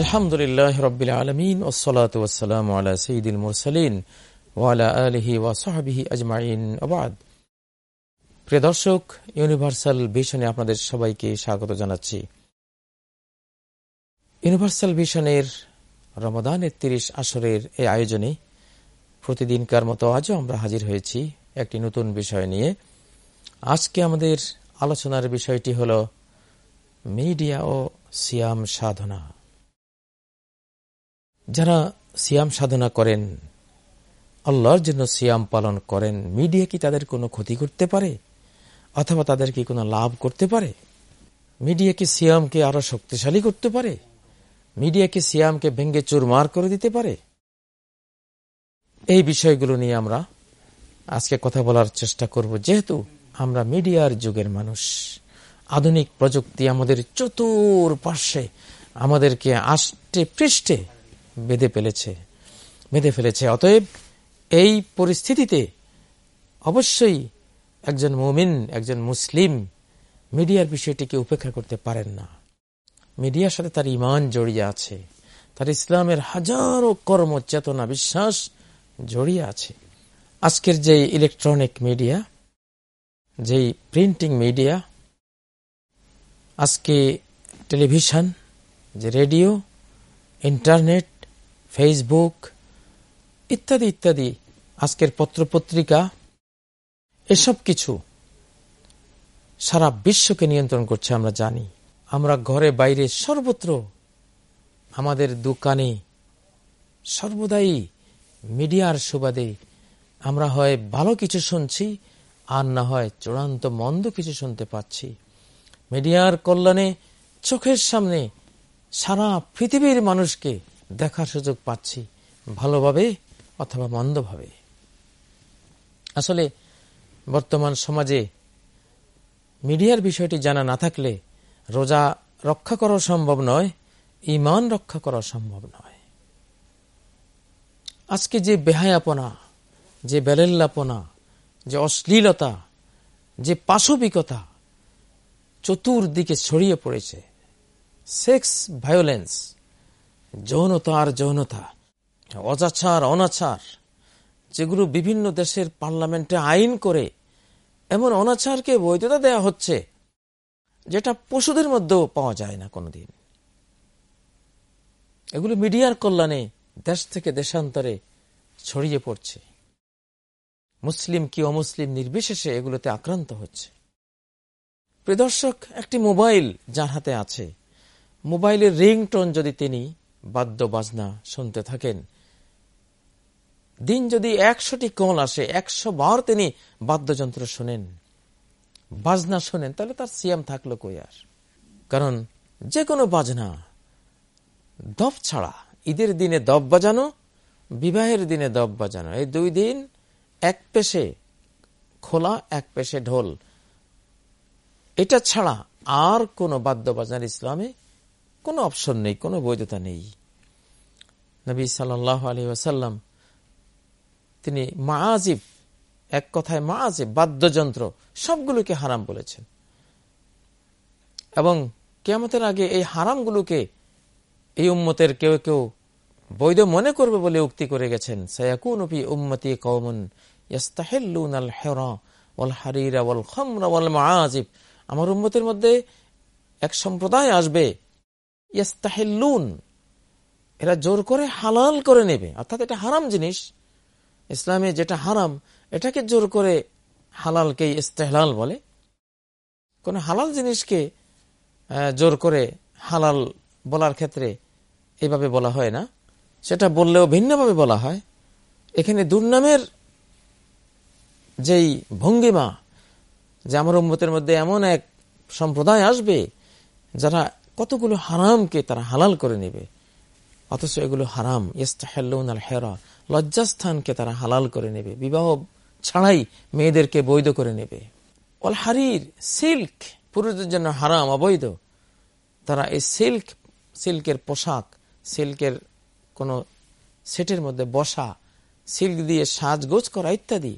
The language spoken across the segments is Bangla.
আলহামদুলিল্লাহ রবিল আলমিন ওসলাত ওসালাম আলা সঈদুল মুরসালিন ওয়ালা আলহি ওয়াসাহাবিহি আজমাইন আবাদ প্রিয় দর্শক, ইউনিভার্সাল ভিশনে আপনাদের সবাইকে স্বাগত জানাচ্ছি। ইউনিভার্সাল ভিশনের রমদানের তিরিশ আসরের এই আয়োজনে প্রতিদিনকার মতো আজও আমরা হাজির হয়েছি একটি নতুন বিষয় নিয়ে। আজকে আমাদের আলোচনার বিষয়টি হল মিডিয়া ও সিয়াম সাধনা। যারা সিয়াম সাধনা করেন, আল্লাহর জন্য সিয়াম পালন করেন, মিডিয়া কি তাদের কোনো ক্ষতি করতে পারে? অথবা তাদের কি কোনো লাভ করতে পারে? মিডিয়া কি সিয়ামকে আরও শক্তিশালী করতে পারে? মিডিয়া কি সিয়ামকে ভেঙ্গে চুরমার করে দিতে পারে? এই বিষয়গুলো নিয়ে আমরা আজকে কথা বলার চেষ্টা করব, যেহেতু আমরা মিডিয়ার যুগের মানুষ। আধুনিক প্রযুক্তি আমাদের চতুর পার্শ্বে আমাদেরকে আষ্টে পৃষ্ঠে বেঁধে ফেলেছে বেঁধে ফেলেছে। অতএব এই পরিস্থিতিতে অবশ্যই একজন মুমিন, একজন মুসলিম মিডিয়ার বিষয়টিকে উপেক্ষা করতে পারেন না। মিডিয়ার সাথে তার ইমান জড়িয়ে আছে, তার ইসলামের হাজারো কর্ম চেতনা বিশ্বাস জড়িয়ে আছে। আজকের যে ইলেকট্রনিক মিডিয়া, যেই প্রিন্টিং মিডিয়া, আজকে টেলিভিশন, যে রেডিও, ইন্টারনেট ফেসবুক ইত্যাদি ইত্যাদি। আজকের পত্রপত্রিকা, এসব কিছু সারা বিশ্বকে নিয়ন্ত্রণ করছে, আমরা জানি। আমরা ঘরে বাইরে সর্বত্র আমাদের দোকানে সর্বদাই মিডিয়ার সুবাদে আমরা হয় ভালো কিছু শুনছি, আর না হয় চূড়ান্ত মন্দ কিছু শুনতে পাচ্ছি। মিডিয়ার কল্যাণে চোখের সামনে সারা পৃথিবীর মানুষকে দেখার সুযোগ পাচ্ছি, ভালোভাবে অথবা মন্দভাবে। আসলে বর্তমান সমাজে মিডিয়ার বিষয়টি জানা না থাকলে রোজা রক্ষা করা সম্ভব নয় ইমান রক্ষা করা সম্ভব নয়। আজকে যে বেহায়াপনা, যে বেলেল্লাপনা, যে অশ্লীলতা, যে পাশবিকতা চতুর্দিকে ছড়িয়ে পড়েছে, সেক্স ভায়োলেন্স যৌনতা আর যৌনতা, অজাচার, অনাচার, যেগুলো বিভিন্ন দেশের পার্লামেন্টে আইন করে এমন অনাচারকে বৈধতা দেয়া হচ্ছে, যেটা পশুদের মধ্যেও পাওয়া যায় না কোনোদিন। এগুলো মিডিয়ার কল্যাণে দেশ থেকে দেশান্তরে ছড়িয়ে পড়ছে। মুসলিম কি অমুসলিম নির্বিশেষে এগুলোতে আক্রান্ত হচ্ছে। প্রদর্শক একটি মোবাইল যার হাতে আছে। মোবাইলের রিংটোন যদি তিনি বাদ্য বাজনা শুনতে থাকেন। দিন যদি একশোটি কল আসে, একশো বার তিনি বাদ্যযন্ত্র শোনেন। বাজনা শোনেন, তাহলে তার সিয়াম থাকল কই আর? কারণ যে কোনো বাজনা, দব ছাড়া, ঈদের দিনে দব বাজানো, বিবাহের দিনে দব বাজানো, এই দুই দিন এক পেশে খোলা, এক পেশে ঢোল। এটা ছাড়া আর কোন বাদ্য বাজার ইসলামে কোনো অপশন নেই, কোনো বৈধতা নেই। নবী সাল্লাহ আলী ওয়াসাল্লাম, তিনি মাজিব এক কথায় মাজিব বাদ্যযন্ত্র, সবগুলোকে হারাম বলেছেন। এবং কেমতের আগে এই হারামগুলোকে এই উম্মতের কেউ কেউ বৈধ মনে করবে বলে উক্তি করে গেছেন। সয়াকুন উম্মতি কৌমন হারিরা ওয়াল খমরা ওয়াল মাজিব আমার উম্মতের মধ্যে এক সম্প্রদায় আসবে ইয়াস্তাহিল্লুন এরা জোর করে হালাল করে নেবে। অর্থাৎ এটা হারাম জিনিস। ইসলামে যেটা হারাম, এটাকে জোর করে হালালকে ইস্তেহলাল বলে। কোন হালাল জিনিসকে জোর করে হালাল বলার ক্ষেত্রে এইভাবে বলা হয় না। সেটা বললেও ভিন্নভাবে বলা হয়। এখানে দুর্নামের যেই ভঙ্গিমা, যে আমার উম্মতের মধ্যে এমন এক সম্প্রদায় আসবে, যারা কতগুলো হারামকে তারা হালাল করে নেবে? অথচ এগুলো হারাম। হেরা লজ্জাস্থানকে তারা হালাল করে নেবে। বিবাহ ছাড়াই মেয়েদেরকে বৈধ করে নেবে। অল হারির সিল্ক, পুরুষদের জন্য হারাম, অবৈধ। তারা এই সিল্ক, সিল্কের পোশাক, সিল্কের কোনো সেটের মধ্যে বসা, সিল্ক দিয়ে সাজগোজ করা ইত্যাদি,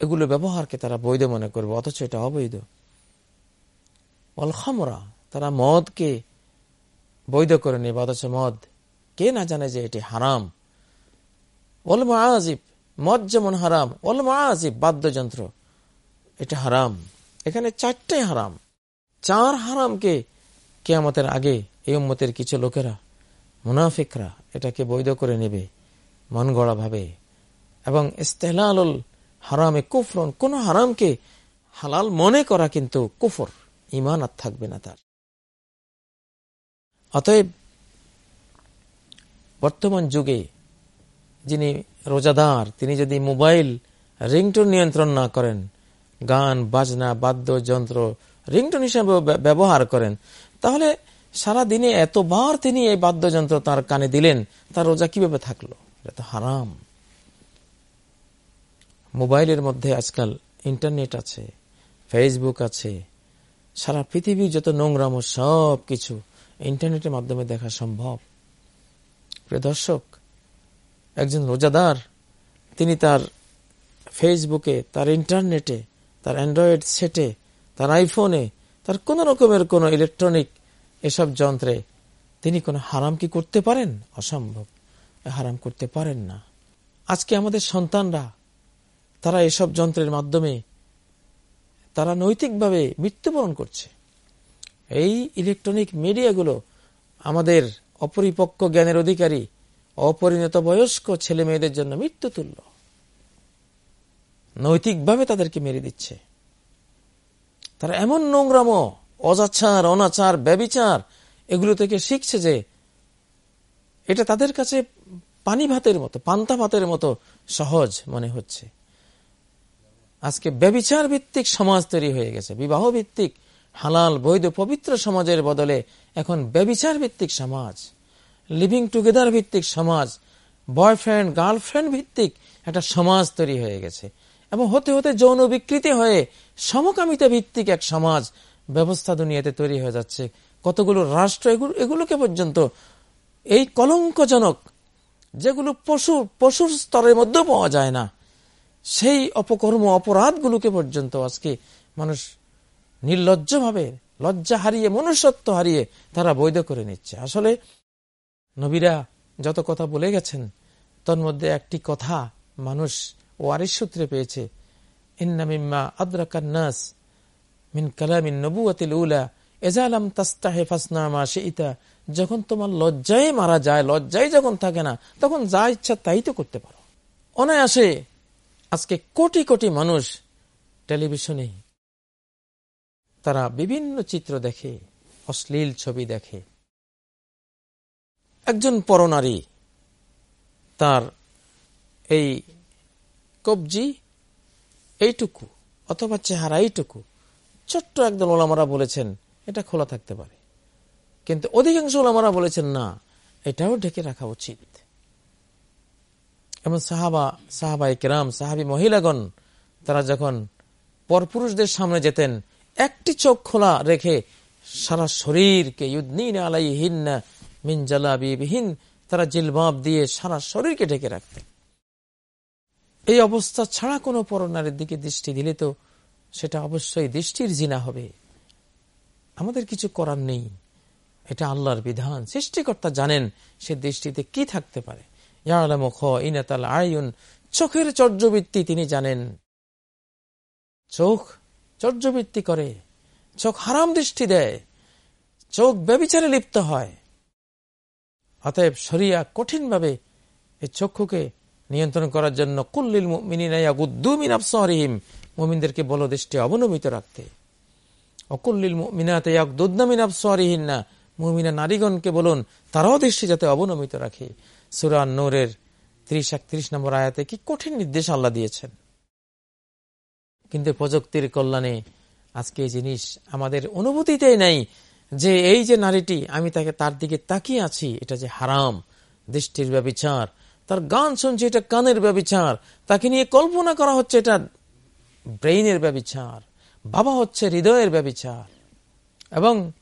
এগুলো ব্যবহারকে তারা বৈধ মনে করবে, অথচ এটা অবৈধ। অল খামরা তারা মদকে বৈধ করে নেবে, অথচ মদ, কে না জানে যে এটি হারাম? ওল মহাজিব মদ যেমন হারাম ওল মহাজিব বাদ্যযন্ত্র, এটা হারাম। এখানে চারটাই হারাম। চার হারামকে কেয়ামতের আগে এই উম্মতের কিছু লোকেরা, মুনাফিকরা, এটাকে বৈধ করে নেবে মন গড়া ভাবে এবং ইস্তেহলাল হারামে কুফরন, কোন হারামকে হালাল মনে করা কিন্তু কুফর ইমান আর থাকবে না তার। অতএব বর্তমান যুগে যিনি রোজাদার, তিনি যদি মোবাইল রিংটোন নিয়ন্ত্রণ না করেন, গান, বাজনা, বাদ্যযন্ত্র রিংটোন হিসাবে ব্যবহার করেন, তাহলে সারা দিনে এতবার তিনি এই বাদ্যযন্ত্র তার কানে দিলেন, তার রোজা কীভাবে থাকল? এটা তো হারাম। মোবাইলের মধ্যে আজকাল ইন্টারনেট আছে, ফেসবুক আছে, সারা পৃথিবীর যত নোংরাম সব কিছু ইন্টারনেটের মাধ্যমে দেখা সম্ভব। প্রিয় দর্শক, একজন রোজাদার, তিনি তার ফেসবুকে তার ইন্টারনেটে তার অ্যান্ড্রয়েড সেটে তার আইফোনে তার কোন রকমের কোন ইলেকট্রনিক এসব যন্ত্রে তিনি কোনো হারাম কি করতে পারেন? অসম্ভব। হারাম করতে পারেন না। আজকে আমাদের সন্তানরা, তারা এসব যন্ত্রের মাধ্যমে তারা নৈতিকভাবে মৃত্যুবরণ করছে। এই ইলেকট্রনিক মিডিয়াগুলো আমাদের অপরিপক্ক জ্ঞানের অধিকারী, অপরিণত বয়স্ক ছেলে মেয়েদের জন্য মৃত্যু তুল্য। নৈতিকভাবে তাদেরকে মেরে দিচ্ছে। তারা এমন নোংরাম, অজাচার, অনাচার, ব্যবিচার এগুলো থেকে শিখছে যে এটা তাদের কাছে পানি ভাতের মতো, পান্তা ভাতের মতো সহজ মনে হচ্ছে। আজকে ব্যবিচার ভিত্তিক সমাজ তৈরি হয়ে গেছে বিবাহ ভিত্তিক হালাল, বৈধ, পবিত্র সমাজের বদলে এখন ব্যবিচার ভিত্তিক সমাজ লিভিং টুগেদার ভিত্তিক সমাজ বয়ফ্রেন্ড গার্লফ্রেন্ড ভিত্তিক একটা সমাজ তৈরি হয়ে গেছে। এবং হতে হতে যৌন বিকৃতি হয়ে সমকামিতা ভিত্তিক এক সমাজ ব্যবস্থা দুনিয়াতে তৈরি হয়ে যাচ্ছে। কতগুলো রাষ্ট্র এগুলোকে পর্যন্ত এই কলঙ্কজনক যেগুলো পশু, পশুর স্তরের মধ্যেও পাওয়া যায় না, সেই অপকর্ম, অপরাধগুলোকে পর্যন্ত আজকে মানুষ নির্লজ্জভাবে, লজ্জা হারিয়ে, মনুষ্যত্ব হারিয়ে তারা বৈধ করে নিচ্ছে। আসলে নবীরা যত কথা বলে গেছেন, তোর মধ্যে একটি কথা মানুষ ওয়ারিস সূত্রে পেয়েছে। ইন্নামিম্মা আদ্রাকান্নাস মিন কালামিন নবুয়াতিল উলা এজালাম তাস্তাহে ফাসনামা ইতা যখন তোমার লজ্জায় মারা যায় লজ্জায় যখন থাকে না, তখন যা ইচ্ছা তাই তো করতে পারো। অনায়াসে আজকে কোটি কোটি মানুষ টেলিভিশনে তারা বিভিন্ন চিত্র দেখে, অশ্লীল ছবি দেখে। একজন পরনারী, তার এই কবজি এইটুকু অথবা চেহারা এইটুকু, ছোট্ট একদল ওলামারা বলেছেন, এটা খোলা থাকতে পারে। কিন্তু অধিকাংশ ওলামারা বলেছেন, না, এটাও ঢেকে রাখা উচিত। এবং সাহাবা সাহাবাই কেরাম, সাহাবি মহিলাগণ, তারা যখন পরপুরুষদের সামনে যেতেন একটি চোখ খোলা রেখে সারা শরীরকে ইউদ্দিন আলাই হিন্না তারা জিলবাব দিয়ে সারা শরীরকে ঢেকে রাখতেন এই অবস্থা ছাড়া কোনো পরনারীর দিকে দৃষ্টি দিলে তো সেটা অবশ্যই দৃষ্টির জিনা হবে। আমাদের কিছু করার নেই। এটা আল্লাহর বিধান। সৃষ্টিকর্তা জানেন সে দৃষ্টিতে কি থাকতে পারে। আয়ুন চোখের চর্যবৃত্তি তিনি জানেন। চোখ চর্যবৃত্তি করে, চোখ হারাম দৃষ্টি দেয়, চোখ ব্যবিচারে লিপ্ত হয়। অতএব সরিয়া কঠিনভাবে এই চক্ষুকে নিয়ন্ত্রণ করার জন্য কুল্লিল মিনাফসরিহিম মোমিনদেরকে বলো দৃষ্টি অবনমিত রাখতে। অকুল্লিল মিনাতে মিনাফসরিহীন না মুমিনা নারীগণকে বলুন, তারাও দৃষ্টি যাতে অবনমিত রাখে। সুরান নোরের ত্রিশ একত্রিশ নম্বর আয়াতে কি কঠিন নির্দেশ আল্লাহ দিয়েছেন? কিন্তু প্রযুক্তির কল্যাণে আজকে এই জিনিস আমাদের অনুভূতিতেই নাই যে এই যে নারীটি, আমি তাকে তার দিকে তাকিয়ে আছি, এটা যে হারাম, দৃষ্টির ব্যবচার, তার গান শুনছি, এটা কানের ব্যবচার, তাকে নিয়ে কল্পনা করা হচ্ছে, এটা ব্রেইনের ব্যবচার, বাবা হচ্ছে হৃদয়ের ব্যবচার। এবং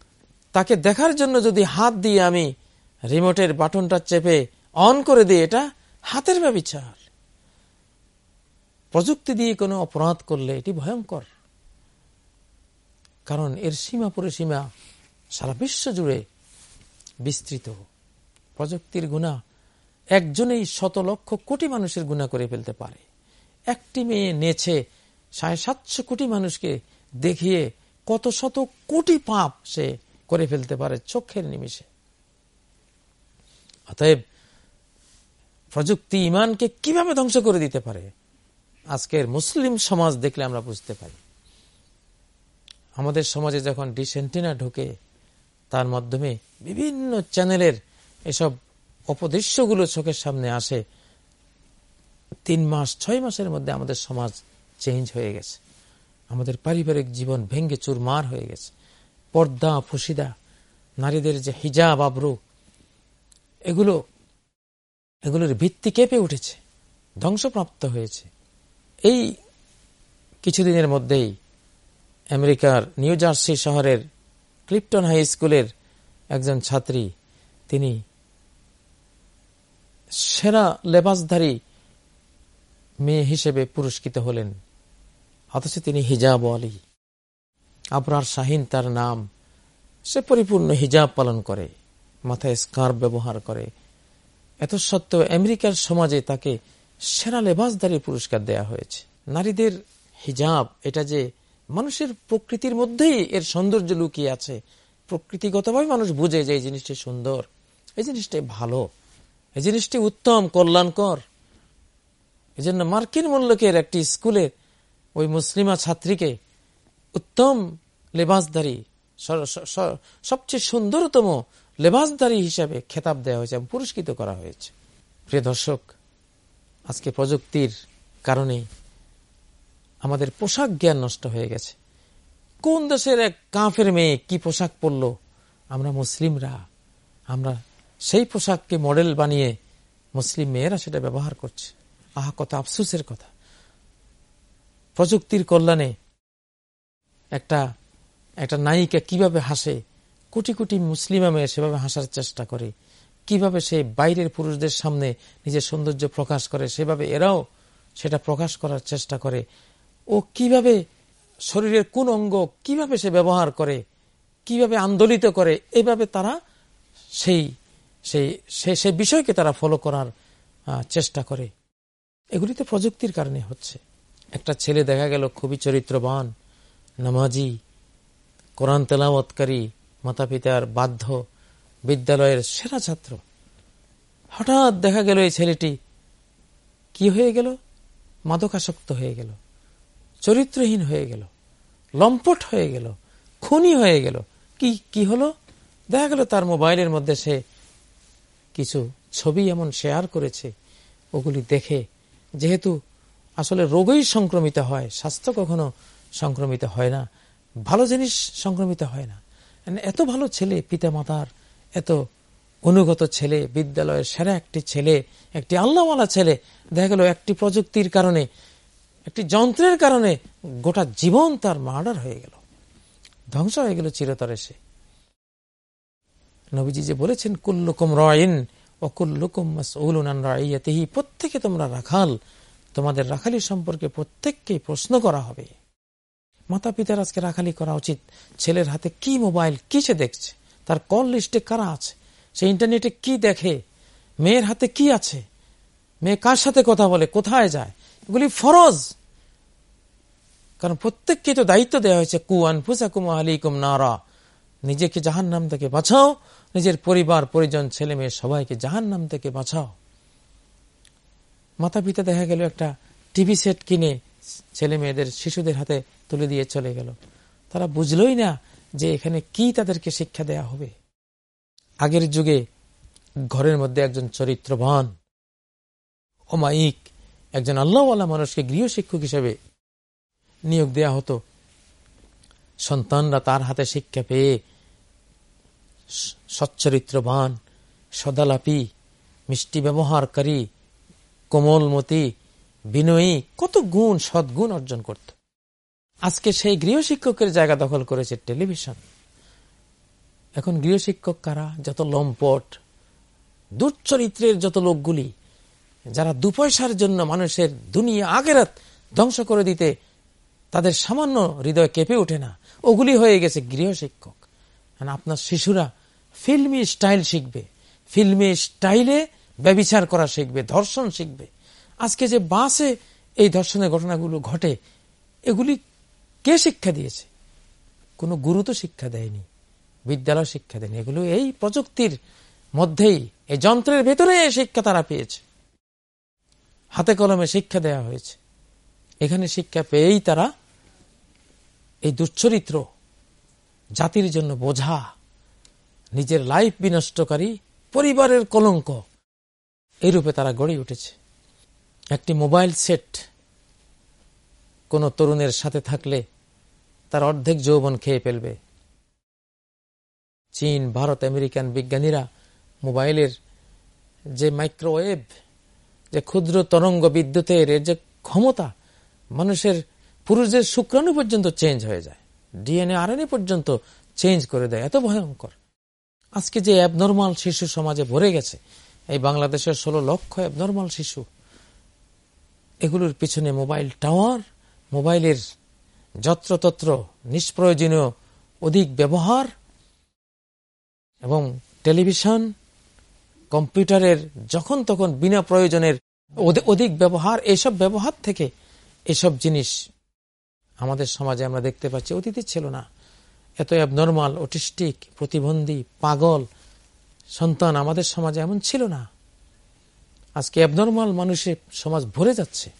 তাকে দেখার জন্য যদি হাত দিয়ে আমি রিমোটের বাটনটা চেপে অন করে দিই, এটা হাতের ব্যবচার। প্রযুক্তি দিয়ে কোনো অপরাধ করলে এটি ভয়ঙ্কর। কারণ এর সীমা পরিসীমা সারা বিশ্ব জুড়ে বিস্তৃত। প্রযুক্তির গুণা একজনেই শত লক্ষ কোটি মানুষের গুণা করে ফেলতে পারে। একটি মেয়ে নেছে সাড়ে সাতশো কোটি মানুষকে দেখিয়ে কত শত কোটি পাপ সে করে ফেলতে পারে চোখের নিমিষে। অতএব প্রযুক্তি ইমানকে কীভাবে ধ্বংস করে দিতে পারে? আজকের মুসলিম সমাজ দেখলে আমরা বুঝতে পারি। আমাদের সমাজে যখন ডিসেন্টিনা ঢুকে, তার মাধ্যমে বিভিন্ন চ্যানেলের এসব অপদৃশ্যগুলো চোখের সামনে আসে, তিন মাস, ছয় মাসের মধ্যে আমাদের সমাজ চেঞ্জ হয়ে গেছে। আমাদের পারিবারিক জীবন ভেঙ্গে চুরমার হয়ে গেছে। পর্দা, ফুসিদা, নারীদের যে হিজাব, আবরু, এগুলো, এগুলোর ভিত্তি কেঁপে উঠেছে, ধ্বংসপ্রাপ্ত হয়েছে। এই কিছুদিনের মধ্যেই আমেরিকার নিউ জার্সি শহরের ক্লিপটন হাই স্কুলের একজন ছাত্রী, তিনি সেরা লেবাসধারী মেয়ে হিসেবে পুরস্কৃত হলেন। অথচ তিনি হিজাব আলী আবরার শাহিন তার নাম। সে পরিপূর্ণ হিজাব পালন করে, মাথায় স্কার্ফ ব্যবহার করে। এত সত্ত্বেও আমেরিকার সমাজে তাকে সেরা লেবাসদারি পুরস্কার দেয়া হয়েছে। নারীদের হিজাব, এটা যে মানুষের প্রকৃতির মধ্যেই এর সৌন্দর্য লুকিয়ে আছে। প্রকৃতিগতভাবে মানুষ বুঝে যে এই জিনিসটি সুন্দর, এই জিনিসটি ভালো, এই জিনিসটি উত্তম, কল্যাণকর। এই জন্য মার্কিন মূল্যকের একটি স্কুলের ওই মুসলিমা ছাত্রীকে উত্তম লেবাসদারি সবচেয়ে সুন্দরতম লেবাসদারি হিসাবে খেতাব দেওয়া হয়েছে এবং পুরস্কৃত করা হয়েছে। প্রিয় দর্শক আজকে প্রযুক্তির কারণে আমাদের পোশাক জ্ঞান নষ্ট হয়ে গেছে। কোন দেশের এক কাঁফের মেয়ে কি পোশাক পরল? আমরা মুসলিমরা। আমরা সেই পোশাককে মডেল বানিয়ে মুসলিম মেয়েরা সেটা ব্যবহার করছে। আহা, কত আফসুসের কথা। প্রযুক্তির কল্যাণে একটা একটা নায়িকা কীভাবে হাসে, কোটি কোটি মুসলিমা মেয়ে সেভাবে হাসার চেষ্টা করে। কীভাবে সে বাইরের পুরুষদের সামনে নিজের সৌন্দর্য প্রকাশ করে, সেভাবে এরাও সেটা প্রকাশ করার চেষ্টা করে। ও কীভাবে শরীরের কোন অঙ্গ কীভাবে সে ব্যবহার করে, কীভাবে আন্দোলিত করে, এভাবে তারা সেই সেই সেই বিষয়কে তারা ফলো করার চেষ্টা করে। এগুলি তো প্রযুক্তির কারণে হচ্ছে। একটা ছেলে দেখা গেল খুবই চরিত্রবান, নামাজি, কোরআন তেলাওয়াতকারী মাতা পিতার বাধ্য বিদ্যালয়ের সেরা ছাত্র। হঠাৎ দেখা গেল এই ছেলেটি। কি হয়ে গেল? মাদকাসক্ত হয়ে গেল। চরিত্রহীন হয়ে গেল। লম্পট হয়ে গেল। খুনি হয়ে গেল। কি কি হলো? দেখা গেল তার মোবাইলের মধ্যে সে কিছু ছবি এমন শেয়ার করেছে। ওগুলি দেখে যেহেতু আসলে রোগই সংক্রমিত হয়, স্বাস্থ্য কখনো সংক্রমিত হয় না, ভালো জিনিস সংক্রমিত হয় না। এত ভালো ছেলে পিতা মাতার এত অনুগত ছেলে, বিদ্যালয়ের সেরা একটি ছেলে, একটি আল্লাহওয়ালা ছেলে, দেখা গেল একটি প্রযুক্তির কারণে, একটি যন্ত্রের কারণে গোটা জীবন তার মার্ডার হয়ে গেল। ধ্বংস হয়ে গেল চিরতরে সে। নবীজি যে বলেছেন, কুল্লুকুম রয়িন ও কুল্লুকুম রাইয়াতেহি প্রত্যেকে তোমরা রাখাল, তোমাদের রাখালি সম্পর্কে প্রত্যেককেই প্রশ্ন করা হবে। মাতা পিতার আজকে রাখালি করা উচিত। ছেলের হাতে কি মোবাইল, কি সে দেখছে? তার কল লিস্টে কারা আছে? সে ইন্টারনেটে কি দেখে? মেয়ের হাতে কি আছে? মেয়ে কার সাথে কথা বলে? কোথায় যায়? এগুলি ফরজ। কারণ প্রত্যেককে তো দায়িত্ব দেওয়া হয়েছে কুয়ান ফুসাকুম আলিকুম নারা। নিজেকে জাহান নাম থেকে বাঁচাও, নিজের পরিবার, পরিজন, ছেলে মেয়ে সবাইকে জাহান নাম থেকে বাঁচাও। মাতা পিতা দেখা গেল একটা টিভি সেট কিনে ছেলে মেয়েদের, শিশুদের হাতে তুলে দিয়ে চলে গেল। তারা বুঝলই না যে এখানে কি তাদেরকে শিক্ষা দেয়া হবে? আগের যুগে ঘরের মধ্যে একজন চরিত্রবান অমাইক একজন আল্লাহওয়ালা মানুষকে গৃহ শিক্ষক হিসেবে নিয়োগ দেয়া হতো। সন্তানরা তার হাতে শিক্ষা পেয়ে সচ্চরিত্রবান, সদালাপি, মিষ্টি ব্যবহারকারী, কোমলমতি, বিনয়ী, কত গুণ সদ্গুণ অর্জন করত। আজকে সেই গৃহশিক্ষকের জায়গা দখল করেছে টেলিভিশন। এখন গৃহশিক্ষক কারা? যত লম্পট দুর্চরিত্রের যত লোকগুলি, যারা দুপয়সার জন্য মানুষের দুনিয়া আগেরাত ধ্বংস করে দিতে তাদের সামান্য হৃদয় কেঁপে ওঠে না। ওগুলি হয়ে গেছে গৃহশিক্ষক। আপনার শিশুরা ফিল্মি স্টাইল শিখবে। ফিল্মি স্টাইলে ব্যবিচার করা শিখবে, ধর্ষণ শিখবে। আজকে যে বাসে এই ধর্ষণের ঘটনাগুলো ঘটে, এগুলি কে শিক্ষা দিয়েছে? কোনো গুরু তো শিক্ষা দেয়নি, বিদ্যালয় শিক্ষা দেয়নি। এগুলো এই প্রযুক্তির মধ্যেই, এই যন্ত্রের ভেতরে শিক্ষা তারা পেয়েছে। হাতে কলমে শিক্ষা দেয়া হয়েছে। এখানে শিক্ষা পেয়েই তারা এই দুশ্চরিত্র জাতির জন্য বোঝা, নিজের লাইফ বিনষ্টকারী পরিবারের কলঙ্ক এই রূপে তারা গড়ে উঠেছে। একটি মোবাইল সেট কোনো তরুণের সাথে থাকলে তার অর্ধেক যৌবন খেয়ে ফেলবে। চীন, ভারত, আমেরিকান বিজ্ঞানীরা মোবাইলের যে মাইক্রোওয়েভ, যে ক্ষুদ্র তরঙ্গ বিদ্যুতের এর যে ক্ষমতা, মানুষের পুরুষদের শুক্রাণু পর্যন্ত চেঞ্জ হয়ে যায়। ডিএনএ আর পর্যন্ত চেঞ্জ করে দেয়। এত ভয়ঙ্কর। আজকে যে অ্যাবনর্মাল শিশু সমাজে ভরে গেছে, এই বাংলাদেশের ষোলো লক্ষ অ্যাবনর্মাল শিশু, এগুলোর পিছনে মোবাইল টাওয়ার মোবাইলের যত্রতত্র, নিষ্প্রয়োজনীয় অধিক ব্যবহার এবং টেলিভিশন, কম্পিউটারের যখন তখন বিনা প্রয়োজনের অধিক ব্যবহার এইসব ব্যবহার থেকে এসব জিনিস আমাদের সমাজে আমরা দেখতে পাচ্ছি। অতীতে ছিল না। এত অ্যাবনর্মাল অটিস্টিক প্রতিবন্ধী, পাগল সন্তান আমাদের সমাজে এমন ছিল না। আজকে অ্যাবনর্মাল মানুষের সমাজ ভরে যাচ্ছে।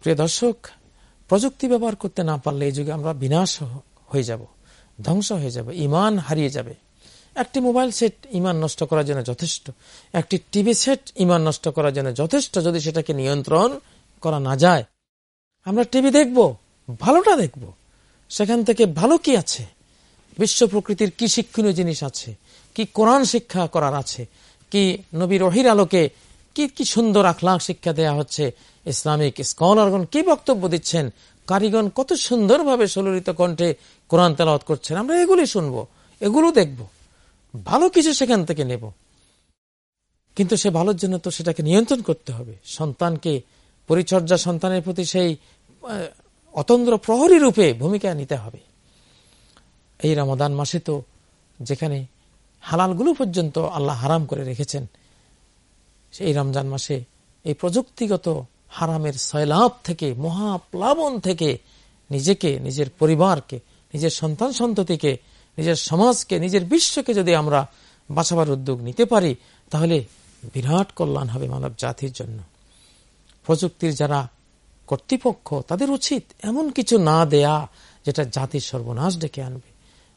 প্রিয় দর্শক প্রযুক্তি ব্যবহার করতে না পারলে এই যুগে আমরা বিনাশ হয়ে যাব, ধ্বংস হয়ে যাবে, ইমান হারিয়ে যাবে। একটি মোবাইল সেট ইমান নষ্ট করার জন্য যথেষ্ট, একটি টিভি সেট ইমান নষ্ট করার জন্য যথেষ্ট যদি সেটাকে নিয়ন্ত্রণ করা না যায়। আমরা টিভি দেখব, ভালোটা দেখব, সেখান থেকে ভালো কি আছে? বিশ্ব প্রকৃতির কি শিক্ষণীয় জিনিস আছে? কি কোরআন শিক্ষা করার আছে? কি নবীর রহির আলোকে কি কি সুন্দর আখলাখ শিক্ষা দেয়া হচ্ছে ইসলামিক স্কলারগণ? কি বক্তব্য দিচ্ছেন? কারিগণ কত সুন্দরভাবে সললিত কণ্ঠে কোরআন তেলাওয়াত করছেন। আমরা এগুলি শুনব, এগুলো দেখব। ভালো কিছু সেখান থেকে নেব। কিন্তু সে ভালোর জন্য তো সেটাকে নিয়ন্ত্রণ করতে হবে। সন্তানকে পরিচর্যা সন্তানের প্রতি সেই অতন্দ্র প্রহরী রূপে ভূমিকা নিতে হবে। এই রমাদান মাসে তো যেখানে হালালগুলো পর্যন্ত আল্লাহ হারাম করে রেখেছেন সেই রমজান মাসে এই প্রযুক্তিগত হারামের সয়লাভ থেকে, মহাপ্লাবন থেকে নিজেকে, নিজের পরিবারকে, নিজের সন্তান সন্ততিকে, নিজের সমাজকে, নিজের বিশ্বকে যদি আমরা বাঁচাবার উদ্যোগ নিতে পারি, তাহলে বিরাট কল্যাণ হবে মানব জাতির জন্য। প্রযুক্তির যারা কর্তৃপক্ষ, তাদের উচিত এমন কিছু না দেয়া যেটা জাতির সর্বনাশ ডেকে আনবে,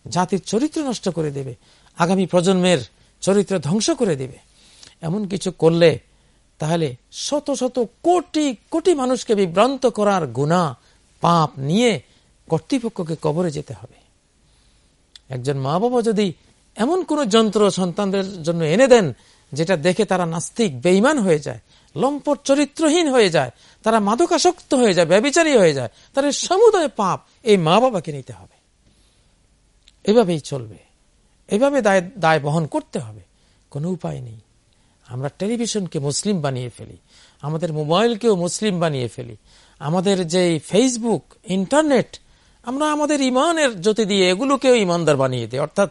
জাতির চরিত্র নষ্ট করে দেবে, আগামী প্রজন্মের চরিত্র ধ্বংস করে দেবে। এমন কিছু করলে তাহলে শত শত কোটি কোটি মানুষকে বিভ্রান্ত করার গুণা পাপ নিয়ে কর্তৃপক্ষকে কবরে যেতে হবে। একজন মা বাবা যদি এমন কোন যন্ত্র সন্তানদের জন্য এনে দেন, যেটা দেখে তারা নাস্তিক বেইমান হয়ে যায়, লম্পট চরিত্রহীন হয়ে যায়, তারা মাদকাসক্ত হয়ে যায় ব্যবিচারী হয়ে যায় তাদের সমুদয় পাপ এই মা বাবাকে নিতে হবে। এভাবেই চলবে। এভাবে দায় দায় বহন করতে হবে। কোনো উপায় নেই। আমরা টেলিভিশনকে মুসলিম বানিয়ে ফেলি, আমাদের মোবাইলকেও মুসলিম বানিয়ে ফেলি, আমাদের যে ফেসবুক ইন্টারনেট আমরা আমাদের ইমানের জ্যোতি দিয়ে এগুলোকেও ইমানদার বানিয়ে দিই। অর্থাৎ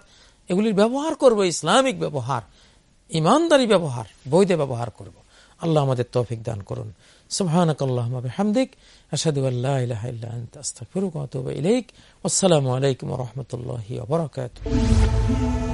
এগুলির ব্যবহার করব, ইসলামিক ব্যবহার, ইমানদারি ব্যবহার, বৈধ ব্যবহার করব। আল্লাহ আমাদের তৌফিক দান করুন। সুবহানাক আল্লাহুম্মা বিহামদিক, আশহাদু আল্লা ইলাহা ইল্লা আনতা, আস্তাগফিরুকা ওয়া আতুবু ইলাইক। আসসালামু আলাইকুম রাহমাতুল্লাহি ওয়া বারাকাতুহু।